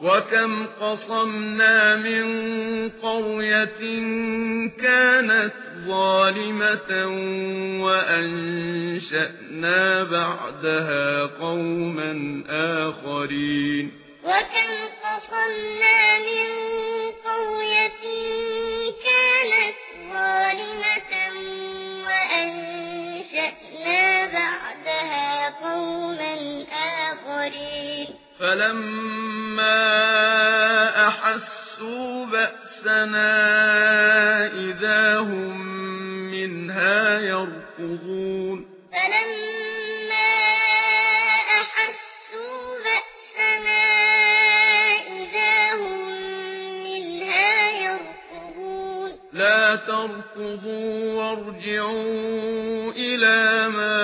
وَكَمْ قَصَمْنَا مِنْ قَرْيَةٍ كَانَتْ ظَالِمَةً وَأَنشَأْنَا بَعْدَهَا قَوْمًا آخَرِينَ وَكَمْ قَصَمْنَا مِنْ قَرْيَةٍ كَانَتْ ظَالِمَةً وَأَنشَأْنَا بَعْدَهَا قَوْمًا آخَرِينَ فَلَمَّا رأوا بأسنا إذا هم منها يركضون. فلما أحسوا بأسنا إذا هم منها يركضون. لا تركضوا وارجعوا إلى ما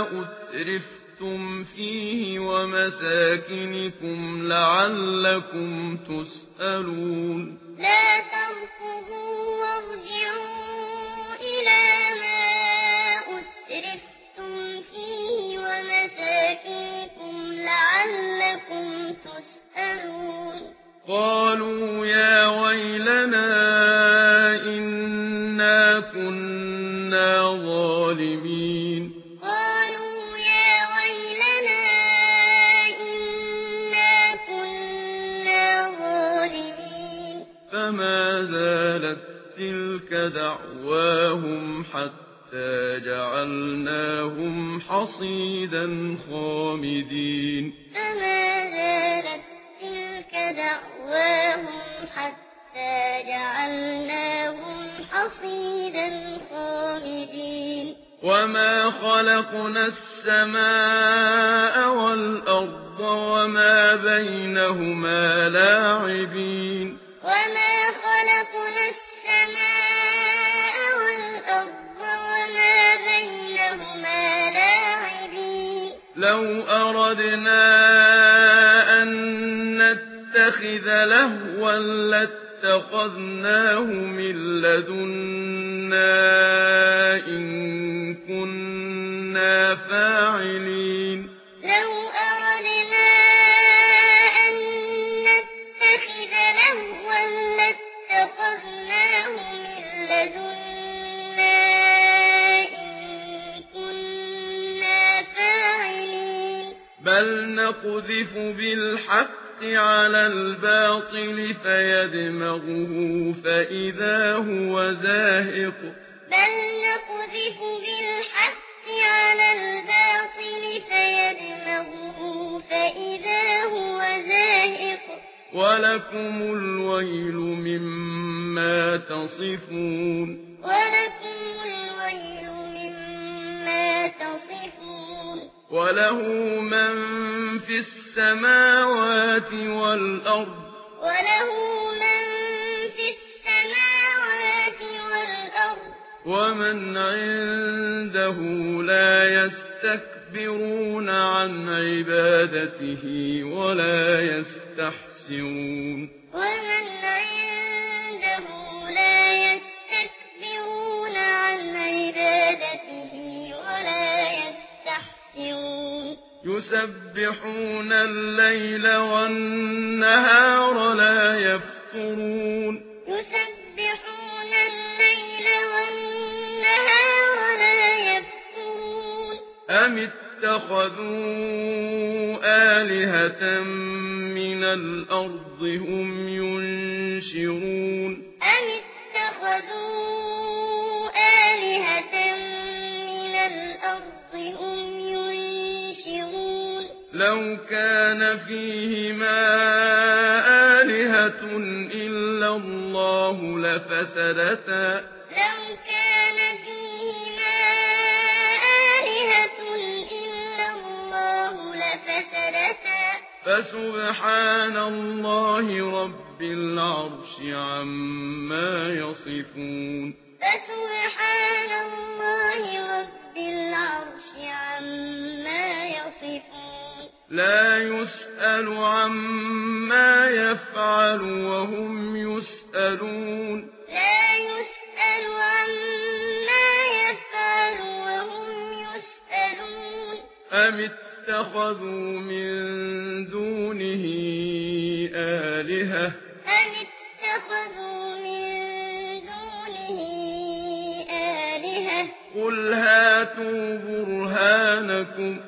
أترفتم فيه مساكنكم لعلكم تسألون. لا تركضوا وارجعوا إلى ما أترفتم فيه ومساكنكم لعلكم تسألون. قالوا تلك دعواهم حتى جعلناهم حصيدا خامدين. فما زالت تلك دعواهم حتى جعلناهم حصيدا خامدين. وما خلقنا السماء والأرض وما بينهما لاعبين. وما خلقنا السماء لو أردنا أن نتخذ لهوا لاتخذناه من لدن بل نقذف بالحق على الباطل فيدمغه فإذا هو زاهق. بل نقذف بالحق على الباطل فيدمغه فإذا هو زاهق. ولكم الويل مما تصفون. ولكم الويل وله من في السماوات والأرض وله من في السماوات والأرض ومن عنده لا يستكبرون عن عبادته ولا يستحسرون ومن يسبحون الليل والنهار لا يفترون. يسبحون الليل والنهار لا يفترون. أم اتخذوا آلهة من الأرض هم ينشرون؟ لو كان فيهما آلهة إلا الله لفسدتا. لو كان فيهما آلهة إلا الله لفسدتا. فسبحان الله رب العرش عما يصفون. فسبحان الله لا يسأل عما يفعل وهم يسألون. لا يسأل عما يفعل وهم يسألون. أم اتخذوا من دونه آلهة؟ أم اتخذوا من دونه آلهة؟ قل هاتوا برهانكم.